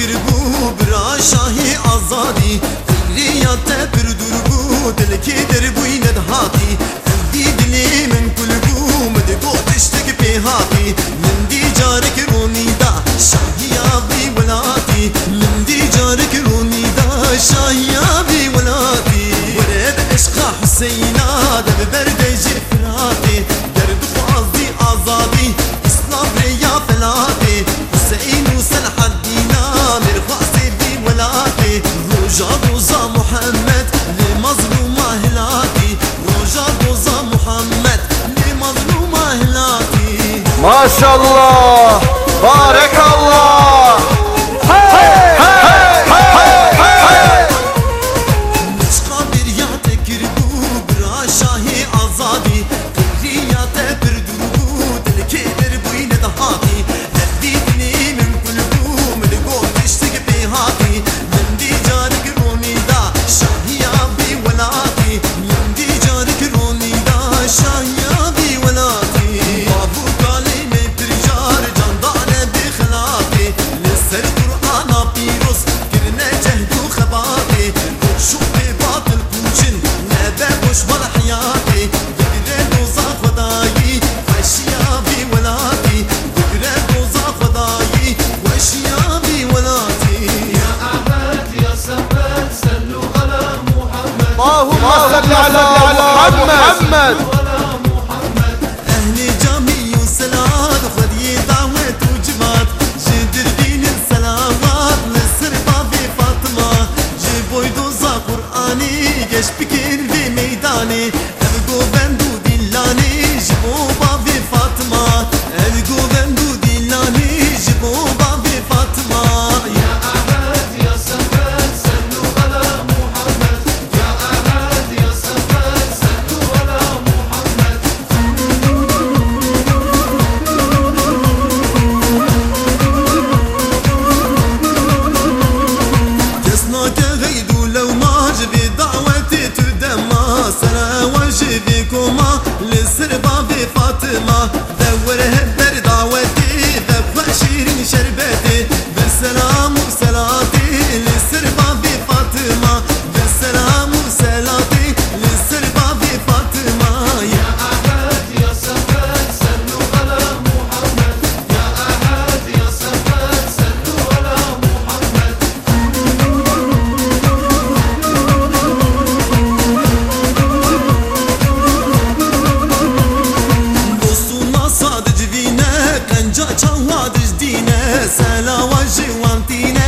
fikir bu Bira şahi azadi. Fikriyate bir dur bu Dileki deri bu yine de hati. Sevdi dili menkul bu Medi go teştik pehati Nindi carek runi da Şahi ya Roja Muhammed Li mazluma Muhammed Li Maşallah Barekallah. Allahümme salli ala Muhammed. Ehli cami salat Hediye davet ucmat. Jidir dinin selamat Nesir babi Fatıma. Jiboydu za Kur'ani سلا وجه وانتي